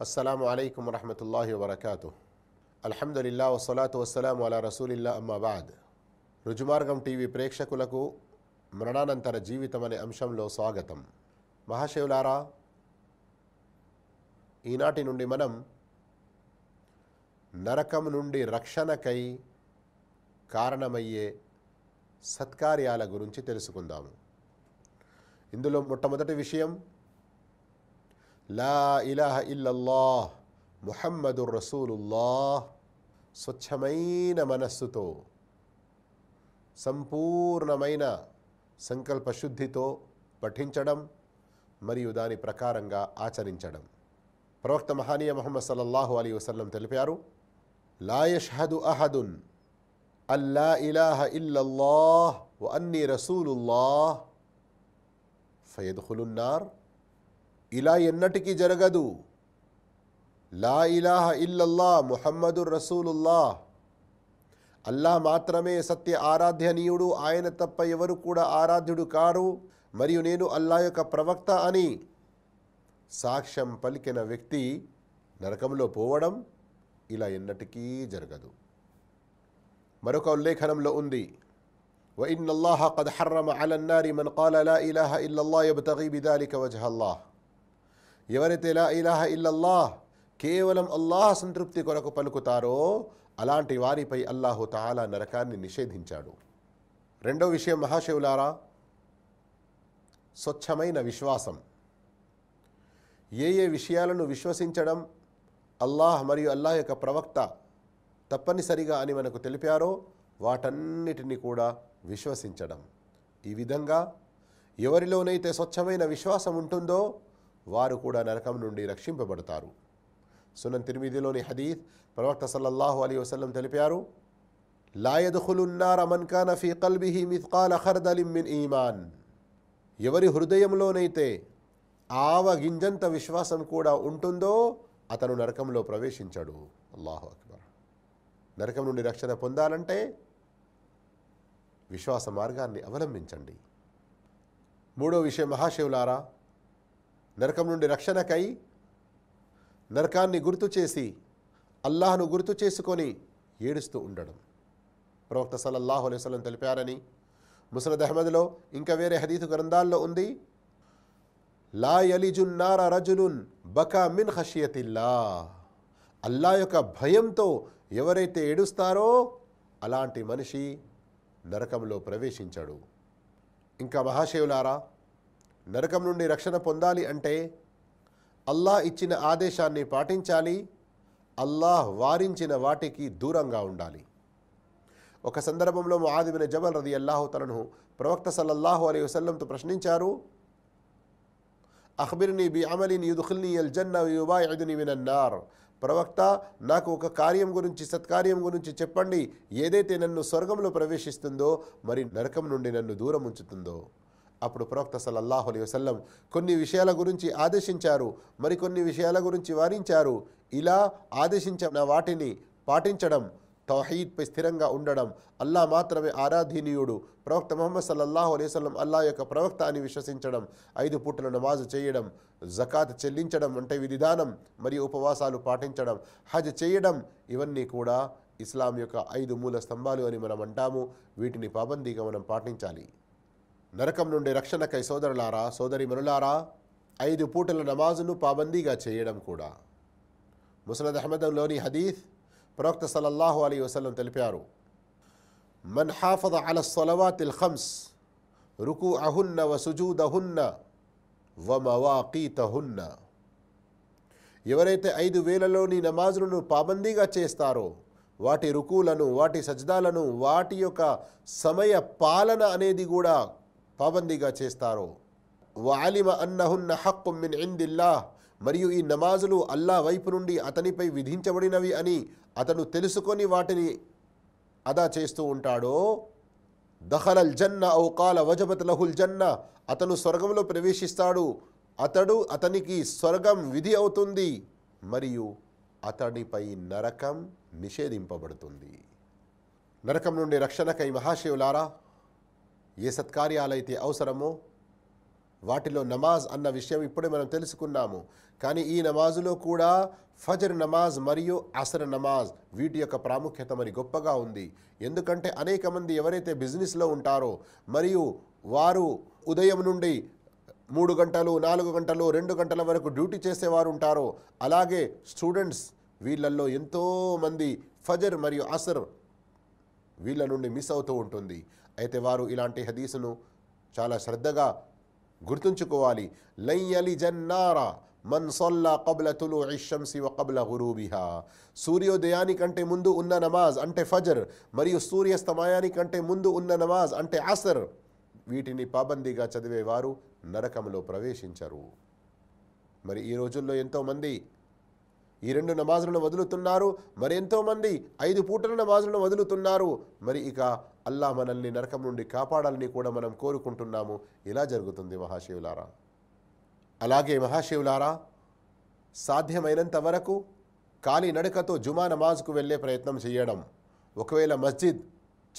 అస్సలం అయికం వరహమతుల్లాహి వరకాతు అల్హమ్దుల్లా వసలాతు వసలాం అలా రసూలిల్లా అమ్మాబాద్ రుజుమార్గం టీవీ ప్రేక్షకులకు మరణానంతర జీవితం అనే అంశంలో స్వాగతం. మహాశివులారా ఈనాటి నుండి మనం నరకం నుండి రక్షణకై కారణమయ్యే సత్కార్యాల గురించి తెలుసుకుందాము. ఇందులో మొట్టమొదటి విషయం లా ఇలాహ ఇల్లల్లాహ్ ముహమ్మదుర్ రసూలుల్లాహ్ స్వచ్ఛమైన మనస్సుతో సంపూర్ణమైన సంకల్ప శుద్ధితో పఠించడం మరియు దాని ప్రకారంగా ఆచరించడం ప్రవక్త మహానీయ ముహమ్మద్ సల్లల్లాహు అలీ వసల్లం తెలిపారు లా యష్హదు అహదున్ అల్లా ఇలాహ ఇల్లల్లాహ్ వ అన్ని రసూలుల్లాహ్ ఫయద్ఖులున్నార్ ఇలా ఎన్నటికీ జరగదు లా ఇలాహ ఇల్లల్లా ముహమ్మదు రసూలుల్లా అల్లా మాత్రమే సత్య ఆరాధ్యనీయుడు ఆయన తప్ప ఎవరు కూడా ఆరాధ్యుడు కారు మరియు నేను అల్లా యొక్క ప్రవక్త అని సాక్ష్యం పలికిన వ్యక్తి నరకంలో పోవడం ఇలా ఎన్నటికీ జరగదు మరొక ఉల్లేఖనంలో ఉంది وإن الله قد حرم على النار من قال لا إله إلا الله يبتغي بذلك وجه الله ఎవరైతే లా ఇలాహ ఇల్లల్లాహ్ కేవలం అల్లాహ్ సంతృప్తి కొరకు పలుకుతారో అలాంటి వారిపై అల్లాహు తాలా నరకాన్ని నిషేధించాడు. రెండో విషయం మహాశివులారా స్వచ్ఛమైన విశ్వాసం. ఏ ఏ విషయాలను విశ్వసించడం అల్లాహ్ మరియు అల్లాహ్ యొక్క ప్రవక్త తప్పనిసరిగా అని మనకు తెలిపారో వాటన్నిటిని కూడా విశ్వసించడం. ఈ విధంగా ఎవరిలోనైతే స్వచ్ఛమైన విశ్వాసం ఉంటుందో వారు కూడా నరకం నుండి రక్షింపబడతారు. సునన్ తిరిమిదిలోని హదీద్ ప్రవక్త సల్లల్లాహు అలీ వసల్లం తెలిపారు లాయదుఖులున్నార మన్కాన ఫీ కల్బిహి మిత్కాల మిన్ ఈమాన్. ఎవరి హృదయంలోనైతే ఆవ గింజంత విశ్వాసం కూడా ఉంటుందో అతను నరకంలో ప్రవేశించాడు. అల్లాహు అక్బర్. నరకం నుండి రక్షణ పొందాలంటే విశ్వాస మార్గాన్ని అవలంబించండి. మూడో విషయం మహాశివులారా నరకం నుండి రక్షణకై నరకాన్ని గుర్తు చేసి అల్లాహను గుర్తు చేసుకొని ఏడుస్తూ ఉండడం. ప్రవక్త సల్లల్లాహు అలైవలం తెలిపారని ముసలద్ అహ్మద్లో ఇంకా వేరే హదీతు గ్రంథాల్లో ఉంది. లా యలిజున్నార రజులున్ బకా మిన్ హషియతిల్లా అల్లా యొక్క భయంతో ఎవరైతే ఏడుస్తారో అలాంటి మనిషి నరకంలో ప్రవేశించాడు. ఇంకా మహాశివులారా నరకం నుండి రక్షణ పొందాలి అంటే అల్లాహ్ ఇచ్చిన ఆదేశాన్ని పాటించాలి. అల్లాహ్ వారించిన వాటికి దూరంగా ఉండాలి. ఒక సందర్భంలో ముఆదిబిన జబల్ రది అల్లాహు తలను ప్రవక్త సల్లల్లాహు అలీ వసల్లంతో ప్రశ్నించారు. అఖ్బిర్ని బి అమలిన్ యుదుఖిల్ని అల్ జన్న యుబాయిదుని మినన్నార్ ప్రవక్త నాకు ఒక కార్యం గురించి సత్కార్యం గురించి చెప్పండి. ఏదైతే నన్ను స్వర్గంలో ప్రవేశిస్తుందో మరి నరకం నుండి నన్ను దూరం ఉంచుతుందో. అప్పుడు ప్రవక్త సల్లల్లాహు అలై వసల్లం కొన్ని విషయాల గురించి ఆదేశించారు మరికొన్ని విషయాల గురించి వారించారు. ఇలా ఆదేశించిన వాటిని పాటించడం తౌహీద్పై స్థిరంగా ఉండడం అల్లా మాత్రమే ఆరాధనీయుడు. ప్రవక్త మొహమ్మద్ సల్లల్లాహు అలైహి అల్లా యొక్క ప్రవక్త అని విశ్వసించడం ఐదు పూటల నమాజు చేయడం జకాత్ చెల్లించడం అంటే విధానం మరియు ఉపవాసాలు పాటించడం హజ్ చేయడం ఇవన్నీ కూడా ఇస్లాం యొక్క ఐదు మూల స్తంభాలు అని మనం అంటాము. వీటిని పాబందీగా మనం పాటించాలి. నరకం నుండి రక్షణకై సోదరులారా సోదరి మనులారా ఐదు పూటల నమాజును పాబందీగా చేయడం కూడా. ముసనద్ అహ్మదంలోని హదీఫ్ ప్రవక్త సలల్లాహు అలీ వసలం తెలిపారు. మన్ హాఫద అల సొలవాతిల్ ఖమ్స్ రుకు అహున్న వ సుజూదహున్న వ మవాకీతహున్న ఎవరైతే ఐదు వేలలోని నమాజులను పాబందీగా చేస్తారో వాటి రుకులను వాటి సజ్దాలను వాటి యొక్క సమయ పాలన అనేది కూడా పాబందీగా చేస్తారో. వాలిమ అన్నహున్న హక్కు మిన్ ఇందిల్లా మరియు ఈ నమాజులు అల్లా వైపు నుండి అతనిపై విధించబడినవి అని అతను తెలుసుకొని వాటిని అదా చేస్తూ ఉంటాడో. దహలల్ జన్న ఔకాల వజబత్ లహుల్ జన్న. అతను స్వర్గంలో ప్రవేశిస్తాడు. అతడు అతనికి స్వర్గం విధి అవుతుంది. మరియు అతడిపై నరకం నిషేధింపబడుతుంది. నరకం నుండి రక్షణకై మహాశివులారా ఏ సత్కార్యాలైతే అవసరమో వాటిలో నమాజ్ అన్న విషయం ఇప్పుడే మనం తెలుసుకున్నాము. కానీ ఈ నమాజులో కూడా ఫజర్ నమాజ్ మరియు అసర్ నమాజ్ వీటి యొక్క ప్రాముఖ్యత మరి గొప్పగా ఉంది. ఎందుకంటే అనేక మంది ఎవరైతే బిజినెస్లో ఉంటారో మరియు వారు ఉదయం నుండి మూడు గంటలు నాలుగు గంటలు రెండు గంటల వరకు డ్యూటీ చేసేవారు ఉంటారో అలాగే స్టూడెంట్స్ వీళ్ళల్లో ఎంతోమంది ఫజర్ మరియు అసర్ వీళ్ళ నుండి మిస్ అవుతూ ఉంటుంది. అయితే వారు ఇలాంటి హదీసును చాలా శ్రద్ధగా గుర్తుంచుకోవాలి. లయ్యలి జన్నారా మన్ సొల్లా కబ్ల తులు ఇషంసి వ కబ్ల గురూబిహా సూర్యోదయానికంటే ముందు ఉన్న నమాజ్ అంటే ఫజర్ మరియు సూర్యస్తమయానికంటే ముందు ఉన్న నమాజ్ అంటే అసర్. వీటిని పాబందీగా చదివేవారు నరకంలో ప్రవేశించరు. మరి ఈ రోజుల్లో ఎంతోమంది ఈ రెండు నమాజులను వదులుతున్నారు. మరి ఎంతోమంది ఐదు పూటల నమాజులను వదులుతున్నారు. మరి ఇక అల్లా మనల్ని నరకం నుండి కాపాడాలని కూడా మనం కోరుకుంటున్నాము. ఇలా జరుగుతుంది మహాశివులారా. అలాగే మహాశివులారా సాధ్యమైనంత వరకు కాలి నడకతో జుమా నమాజ్కు వెళ్ళే ప్రయత్నం చేయడం ఒకవేళ మస్జిద్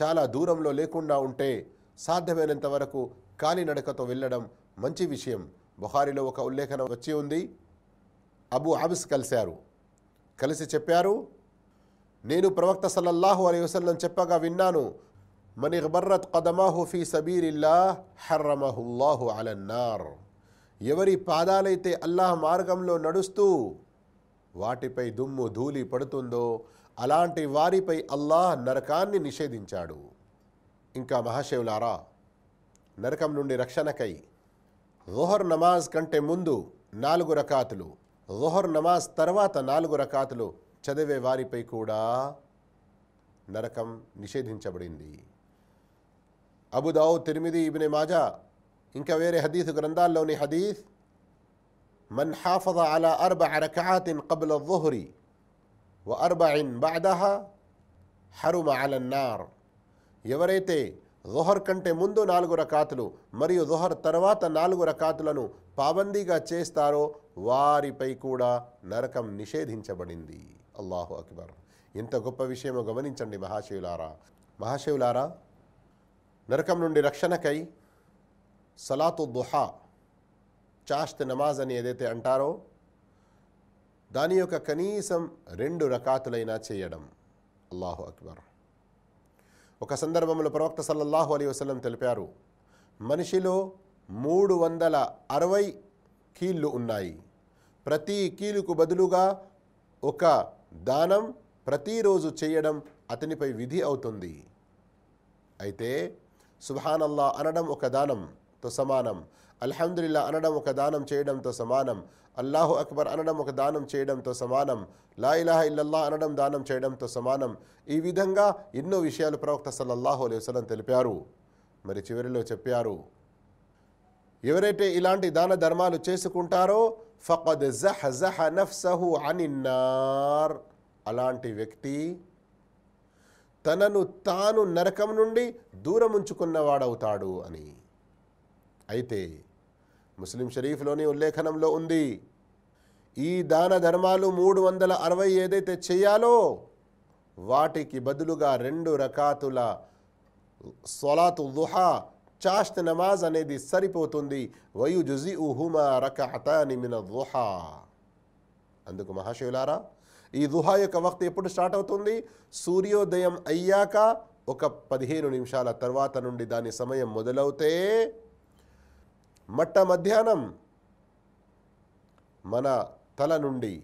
చాలా దూరంలో లేకుండా ఉంటే సాధ్యమైనంత వరకు కాలినడకతో వెళ్ళడం మంచి విషయం. బుహారీలో ఒక ఉల్లేఖనం వచ్చి ఉంది. అబు ఆబిస్ కలిశారు. కలిసి చెప్పారు. నేను ప్రవక్త సల్లల్లాహు అలై వసల్లం చెప్పగా విన్నాను. మని బర్రత్ కదమాహు ఫీ సబీరిల్లా హర్రమహుల్లాహు అలన్నార్ ఎవరి పాదాలైతే అల్లాహ్ మార్గంలో నడుస్తూ వాటిపై దుమ్ము ధూళి పడుతుందో అలాంటి వారిపై అల్లాహ్ నరకాన్ని నిషేధించాడు. ఇంకా మహాశివులారా నరకం నుండి రక్షణకై జోహర్ నమాజ్ కంటే ముందు నాలుగు రకాతులు జొహర్ నమాజ్ తర్వాత నాలుగు రకాతులు చదివే వారిపై కూడా నరకం నిషేధించబడింది. అబుదావు తిరిమిది ఇబిని మాజా ఇంకా వేరే హదీఫ్ గ్రంథాల్లోని హదీస్ మన్ హాఫద అలా అర్బ అరకాతిన్ కబుల జొహరి వ అర్బఇన్ బాదహ హరుమ అలన్నార్ ఎవరైతే జొహర్ కంటే ముందు నాలుగు రకాతులు మరియు జొహర్ తర్వాత నాలుగు రకాతులను పాబందీగా చేస్తారో వారిపై కూడా నరకం నిషేధించబడింది. అల్లాహు అక్బర్. ఇంత గొప్ప విషయమో గమనించండి మహాశివులారా. మహాశివులారా నరకం నుండి రక్షణకై సలాతు దుహా చాష్త్ నమాజ్ అని ఏదైతే అంటారో దాని యొక్క కనీసం రెండు రకాతులైనా చేయడం. అల్లాహు అక్బర్. ఒక సందర్భంలో ప్రవక్త సల్లల్లాహు అలీ వసలం తెలిపారు మనిషిలో మూడు వందల అరవై కీళ్ళు ఉన్నాయి. ప్రతి కీలుకు బదులుగా ఒక దానం ప్రతిరోజు చేయడం అతనిపై విధి అవుతుంది. అయితే సుభానల్లా అనడం ఒక దానంతో సమానం. అల్హమ్దుల్లా అనడం ఒక దానం చేయడంతో సమానం. అల్లాహు అక్బర్ అనడం ఒక దానం చేయడంతో సమానం. లా ఇలాహ ఇల్లల్లా అనడం దానం చేయడంతో సమానం. ఈ విధంగా ఎన్నో విషయాలు ప్రవక్త సల్లల్లాహు అలైహి వసల్లం తెలిపారు. మరి చివరిలో చెప్పారు ఎవరైతే ఇలాంటి దాన ధర్మాలు చేసుకుంటారో ఫకద్ జహ జహ నఫ్సహు అనిన్నార్ అలాంటి వ్యక్తి తనను తాను నరకం నుండి దూరం ఉంచుకున్నవాడవుతాడు అని. అయితే ముస్లిం షరీఫ్లోని ఉల్లేఖనంలో ఉంది ఈ దాన ధర్మాలు మూడు వందల అరవై ఏదైతే చేయాలో వాటికి బదులుగా రెండు రకాతుల సొలాతు దుహా చాష్త్ నమాజ్ అనేది సరిపోతుంది. వయు జుజి ఉహుమా రకహతాని మిన దుహా. అందుకు మహాశివులారా ఈ దుహా యొక్క వక్త ఎప్పుడు స్టార్ట్ అవుతుంది? సూర్యోదయం అయ్యాక ఒక పదిహేను నిమిషాల తర్వాత నుండి దాని సమయం మొదలవుతే మట్ట మధ్యాహ్నం మన తల నుండి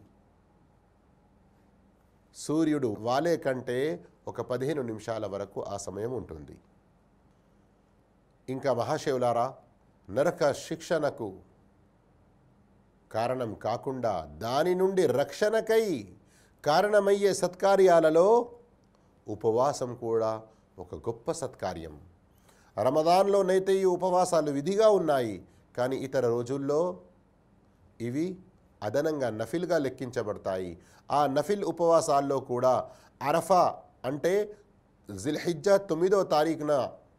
సూర్యుడు వాలే కంటే ఒక పదిహేను నిమిషాల వరకు ఆ సమయం ఉంటుంది. ఇంకా మహాశివులారా నరక శిక్షణకు కారణం కాకుండా దాని నుండి రక్షణకై కారణమయ్యే సత్కార్యాలలో ఉపవాసం కూడా ఒక గొప్ప సత్కార్యం. రమదాన్లోనైతే ఈ ఉపవాసాలు విధిగా ఉన్నాయి కానీ ఇతర రోజుల్లో ఇవి అదనంగా నఫిల్గా లెక్కించబడతాయి. ఆ నఫిల్ ఉపవాసాల్లో కూడా అరఫా అంటే జిల్హిజ్జా తొమ్మిదో తారీఖున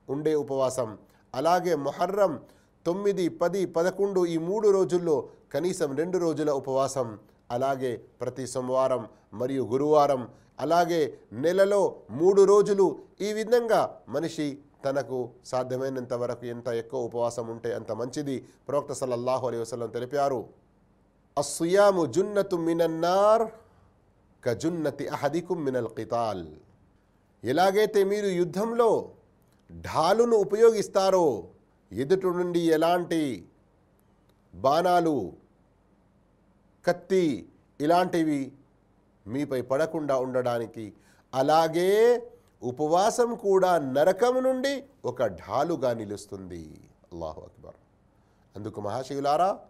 ఉండే ఉపవాసం. అలాగే మొహర్రం తొమ్మిది పది పదకొండు ఈ మూడు రోజుల్లో కనీసం రెండు రోజుల ఉపవాసం. అలాగే ప్రతి సోమవారం మరియు గురువారం అలాగే నెలలో మూడు రోజులు. ఈ విధంగా మనిషి తనకు సాధ్యమైనంత వరకు ఎంత ఎక్కువ ఉపవాసం ఉంటే అంత మంచిది. ప్రవక్త సల్లల్లాహు అలైహి వసలం తెలిపారు. అస్సుయాము జున్నతు మినన్నార్ కజున్నతి అహదికు మినల్ కితాల్. ఎలాగైతే మీరు యుద్ధంలో ఢాలును ఉపయోగిస్తారో? ఎదుటి నుండి ఎలాంటి బాణాలు కత్తి ఇలాంటివి మీపై పడకుండా ఉండడానికి? అలాగే ఉపవాసం కూడా నరకం నుండి ఒక ఢాలుగా నిలుస్తుంది. అల్లాహు అక్బర్. అందుకు మహాశివులారా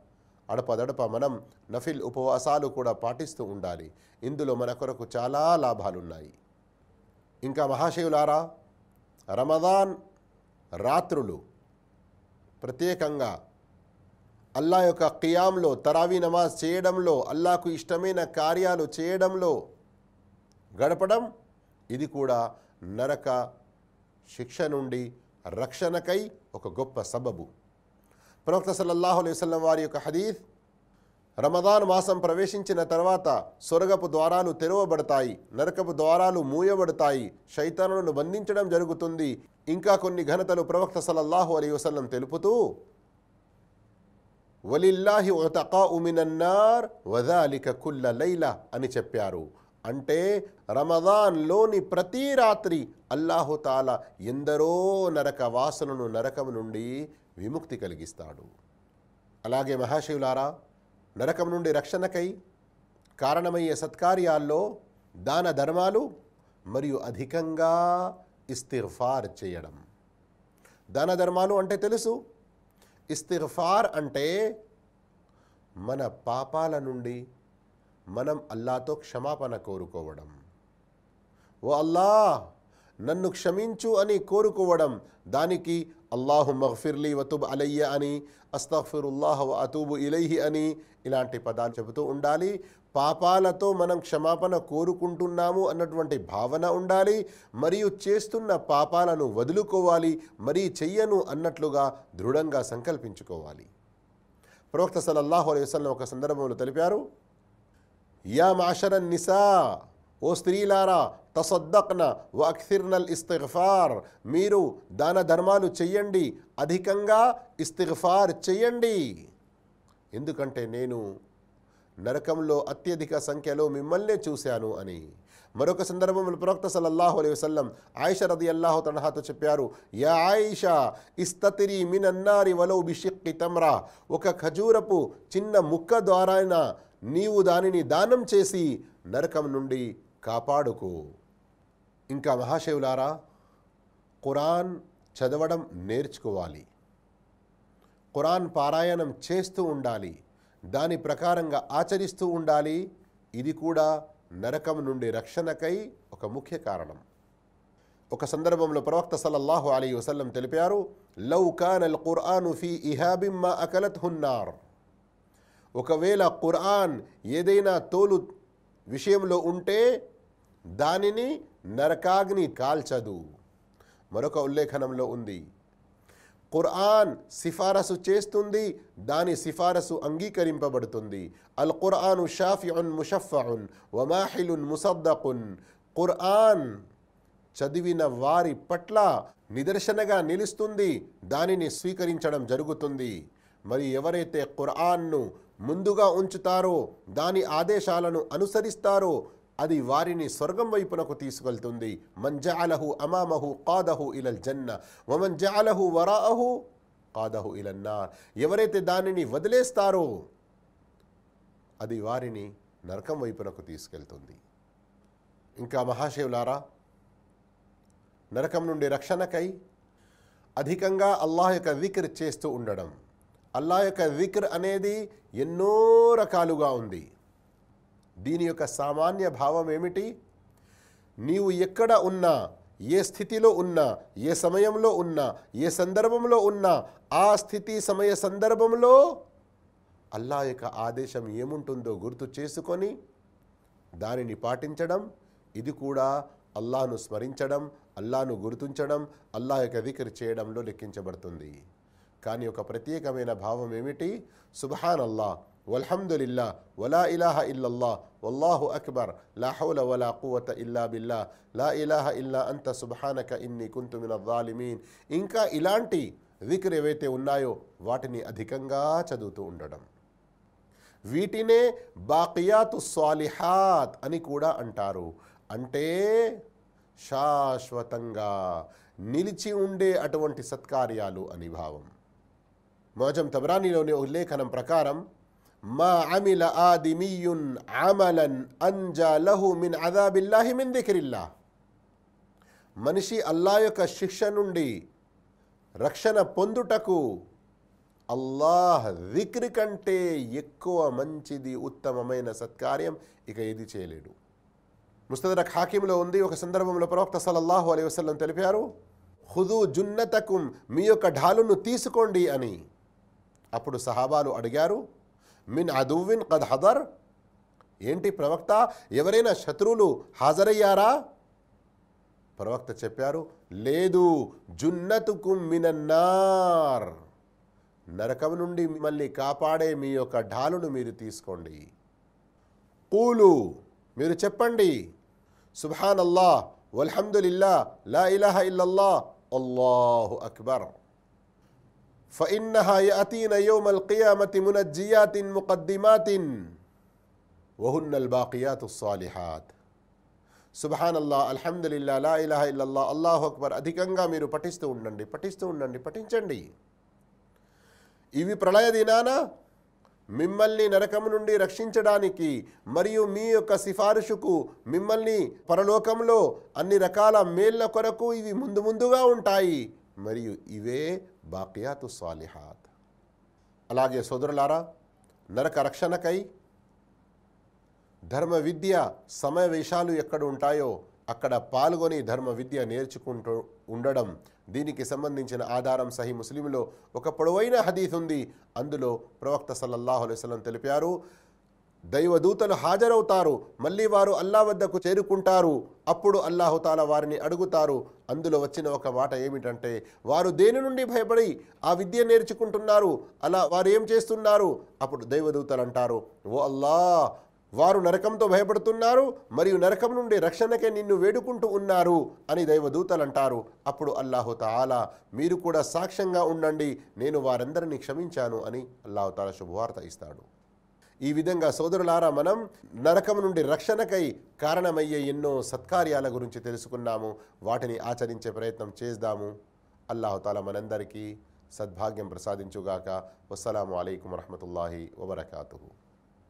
అడపదడప మనం నఫిల్ ఉపవాసాలు కూడా పాటిస్తూ ఉండాలి. ఇందులో మన కొరకు చాలా లాభాలున్నాయి. ఇంకా మహాశివులారా రమదాన్ రాత్రులు ప్రత్యేకంగా అల్లా యొక్క కియాంలో తరావీ నమాజ్ చేయడంలో అల్లాకు ఇష్టమైన కార్యాలు చేయడంలో గడపడం ఇది కూడా నరక శిక్ష నుండి రక్షణకై ఒక గొప్ప సబబు. ప్రవక్త సల్లల్లాహు అలైవల్లం వారి యొక్క హదీఫ్ రమదాన్ మాసం ప్రవేశించిన తర్వాత సొరగపు ద్వారాలు తెరవబడతాయి నరకపు ద్వారాలు మూయబడతాయి. శైతానులను బంధించడం జరుగుతుంది. ఇంకా కొన్ని ఘనతలు ప్రవక్త సలల్లాహు అలీ వసల్లం తెలుపుతూ వలిల్లాహి ఒతకా ఉమినన్నార్ వదాలిక కుల్ల లైల అని చెప్పారు. అంటే రమదాన్లోని ప్రతి రాత్రి అల్లాహుతాల ఎందరో నరక వాసనను నరకం నుండి విముక్తి కలిగిస్తాడు. అలాగే మహాశివులారా నరకం నుండి రక్షణకై కారణమయ్యే సత్కార్యాల్లో దాన ధర్మాలు మరియు అధికంగా ఇస్తిఫార్ చేయడం. దాన ధర్మాలు అంటే తెలుసు. ఇస్తిఫార్ అంటే మన పాపాల నుండి మనం అల్లాతో క్షమాపణ కోరుకోవడం. ఓ అల్లా నన్ను క్షమించు అని కోరుకోవడం దానికి అల్లాహు మహఫిర్లీ వతుబ్ అలయ్య అని అస్తఫిరుల్లాహ్ అతూబు ఇలైహి అని ఇలాంటి పదాలు చెబుతూ ఉండాలి. పాపాలతో మనం క్షమాపణ కోరుకుంటున్నాము అన్నటువంటి భావన ఉండాలి. మరియు చేస్తున్న పాపాలను వదులుకోవాలి. మరి చెయ్యను అన్నట్లుగా దృఢంగా సంకల్పించుకోవాలి. ప్రవక్త సలల్లాహు అలైవసం ఒక సందర్భంలో తెలిపారు యా మాషరన్ నిసా ఓ స్త్రీలారా తసద్దక్న వక్సిర్నల్ ఇస్తిగ్ఫార్ మీరు దాన ధర్మాలు చెయ్యండి అధికంగా ఇస్తిగ్ఫార్ చెయ్యండి. ఎందుకంటే నేను నరకంలో అత్యధిక సంఖ్యలో మిమ్మల్నే చూశాను అని. మరొక సందర్భంలో ప్రవక్త సల్లల్లాహు అలై వసల్లం ఆయిష రది అల్లాహు తనహాతో చెప్పారు యా ఆయిషా ఇస్తతిరి మినన్నారి వలౌ బిషిక్కి తమ్రా. ఒక ఖజూరపు చిన్న ముక్క ద్వారా నీవు దానిని దానం చేసి నరకం నుండి కాపాడుకో. ఇంకా మహాశివులారా ఖురాన్ చదవడం నేర్చుకోవాలి. ఖురాన్ పారాయణం చేస్తూ ఉండాలి. దాని ప్రకారంగా ఆచరిస్తూ ఉండాలి. ఇది కూడా నరకం నుండి రక్షణకై ఒక ముఖ్య కారణం. ఒక సందర్భంలో ప్రవక్త సల్లల్లాహు అలీ వసల్లం తెలిపారు లవ్ కానల్ అల్ ఖుర్ఆను ఫీ ఇహాబిమ్మా అకలత్ హున్నార్ ఒకవేళ కురాన్ ఏదైనా తోలు విషయంలో ఉంటే దానిని నరకాగ్ని కాల్చదు. మరొక ఉల్లేఖనంలో ఉంది. ఖుర్ఆన్ సిఫారసు చేస్తుంది దాని సిఫారసు అంగీకరింపబడుతుంది. అల్ ఖుర్ఆను షాఫిఉన్ ముషఫఉన్ వమాహిలున్ ముసద్దకున్ ఖుర్ఆన్ చదివిన వారి పట్ల నిదర్శనగా నిలుస్తుంది దానిని స్వీకరించడం జరుగుతుంది. మరి ఎవరైతే ఖుర్ఆన్ను ముందుగా ఉంచుతారో దాని ఆదేశాలను అనుసరిస్తారో అది వారిని స్వర్గం వైపునకు తీసుకెళ్తుంది. మంజాలహు అమామహు కాదహు ఇలల్ జన్న. వమంజాలహు వరాహు కాదహు ఇలన్నార్ ఎవరైతే దానిని వదిలేస్తారో అది వారిని నరకం వైపునకు తీసుకెళ్తుంది. ఇంకా మహాశివులారా నరకం నుండి రక్షణకై అధికంగా అల్లాహ్ యొక్క విక్ర్ చేస్తూ ఉండడం. అల్లాహ్ యొక్క విక్ర్ అనేది ఎన్నో రకాలుగా ఉంది. దీని యొక్క సామాన్య భావం ఏమిటి? నీవు ఎక్కడ ఉన్నా ఏ స్థితిలో ఉన్నా ఏ సమయంలో ఉన్నా ఏ సందర్భంలో ఉన్నా ఆ స్థితి సమయ సందర్భంలో అల్లా యొక్క ఆదేశం ఏముంటుందో గుర్తు చేసుకొని దానిని పాటించడం ఇది కూడా అల్లాను స్మరించడం అల్లాను గుర్తుంచడం అల్లా యొక్క విక్ర్ చేయడంలో లెక్కించబడుతుంది. కానీ ఒక ప్రత్యేకమైన భావం ఏమిటి? సుబహాన్ అల్లా వల్హమ్దులిల్లా వలా ఇలాహ ఇల్లల్లా వల్లాహు అక్బర్ లా హౌల వలా కువత ఇల్లా బిల్లా లా ఇలాహ ఇల్లా అంత సుభానక ఇన్ని కుంతుమిన వాలిమీన్ జాలిమీన్ ఇంకా ఇలాంటి దిక్ర్ ఏవైతే ఉన్నాయో వాటిని అధికంగా చదువుతూ ఉండడం. వీటినే బాకియాతు స్వాలిహాత్ అని కూడా అంటారు. అంటే శాశ్వతంగా నిలిచి ఉండే అటువంటి సత్కార్యాలు అని భావం. మోజం తబరానీలోని ఉల్లేఖనం ప్రకారం మా అమిల ఆదిమియున్ అమలన్ అంజా లహు మిన్ అదాబిల్లాహి మిన్ దిక్రిల్లా మనిషి అల్లా యొక్క శిక్ష నుండి రక్షణ పొందుటకు అల్లాహ్ దిక్రి కంటే ఎక్కువ మంచిది ఉత్తమమైన సత్కార్యం ఇక ఏది చేయలేడు. ముస్తదరక్ హాకింలో ఉంది. ఒక సందర్భంలో ప్రవక్త సలల్లాహు అలైహి వసలం తెలిపారు హుదు జున్నతకుం మీ యొక్క ఢాలును తీసుకోండి అని. అప్పుడు సహాబాలు అడిగారు మిన్ అదువిన్ కద్ హదర్. ఏంటి ప్రవక్త? ఎవరైనా శత్రువులు హాజరయ్యారా? ప్రవక్త చెప్పారు లేదు జున్నతుకు మినన్నార్ నరకం నుండి మిమ్మల్ని కాపాడే మీ యొక్క ఢాలును మీరు తీసుకోండి. కూలు మీరు చెప్పండి. సుబ్హాన్ అల్లా వల్హమ్దులిల్లా లా ఇలాహ ఇల్లల్లా అల్లాహు అక్బర్. ఫయిన్నహా యతీన యోమల్ కియామతి మునజ్జియాతిన్ ముకద్దిమాతిన్ వహున్నల్ బాకియాతు సాలిహాత్ సుబహానల్లా అల్హమ్దుల్లా లా ఇలాహ ఇల్లల్లా అల్లాహు అక్బర్ అధికంగా మీరు పఠిస్తూ ఉండండి పఠిస్తూ ఉండండి పఠించండి ఇవి ప్రళయ దినాన మిమ్మల్ని నరకము నుండి రక్షించడానికి మరియు మీ యొక్క సిఫారసుకు మిమ్మల్ని పరలోకంలో అన్ని రకాల మేళ్ళ కొరకు ఇవి ముందు ముందుగా ఉంటాయి. మరియు ఇవే బాకియాతు సాలిహాత్. అలాగే సోదరులారా నరక రక్షణకై ధర్మ విద్య సమావేశాలు ఎక్కడ ఉంటాయో అక్కడ పాల్గొని ధర్మ విద్య నేర్చుకుంటూ ఉండడం దీనికి సంబంధించిన ఆధారం సహీ ముస్లింలో ఒక పొడవైన హదీత్ ఉంది. అందులో ప్రవక్త సల్లల్లాహు అలైహి తెలిపారు దైవదూతలు హాజరవుతారు మళ్ళీ వారు అల్లా వద్దకు చేరుకుంటారు. అప్పుడు అల్లాహుతాల వారిని అడుగుతారు అందులో వచ్చిన ఒక మాట ఏమిటంటే వారు దేని నుండి భయపడి ఆ విద్య నేర్చుకుంటున్నారు? అలా వారు ఏం చేస్తున్నారు? అప్పుడు దైవదూతలు అంటారు ఓ అల్లా వారు నరకంతో భయపడుతున్నారు మరియు నరకం నుండి రక్షణకే నిన్ను వేడుకుంటూ ఉన్నారు అని దైవదూతలు అంటారు. అప్పుడు అల్లాహుతాలా మీరు కూడా సాక్ష్యంగా ఉండండి నేను వారందరినీ క్షమించాను అని అల్లాహుతాలా శుభవార్త ఇస్తాడు. ఈ విధంగా సోదరులారా మనం నరకం నుండి రక్షణకై కారణమయ్యే ఎన్నో సత్కార్యాల గురించి తెలుసుకున్నాము. వాటిని ఆచరించే ప్రయత్నం చేద్దాము. అల్లాహతాల మనందరికీ సద్భాగ్యం ప్రసాదించుగాక. వస్సలాము అలైకుం వరహమతుల్లాహి వబర్కాతు